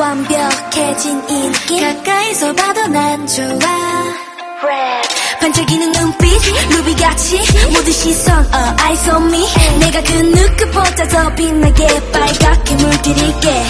완벽해진 인기. 가까이서 봐도 난 좋아. Red. 반짝이는 눈빛 루비같이 모든 시선 uh, eyes on me. 내가 그 누구보다 더 빛나게 빨갛게 물들일게.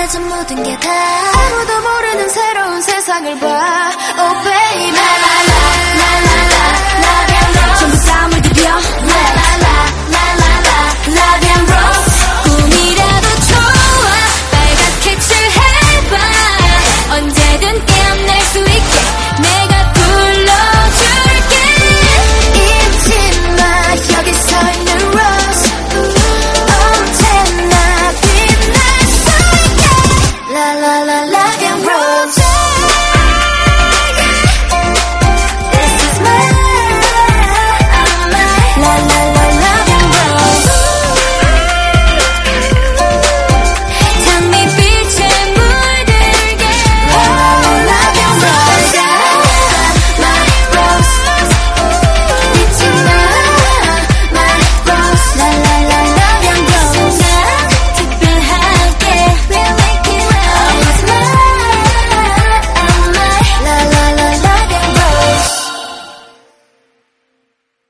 사라진 모든 게 다. 아무도 모르는 새로운 세상을 봐. Oh baby.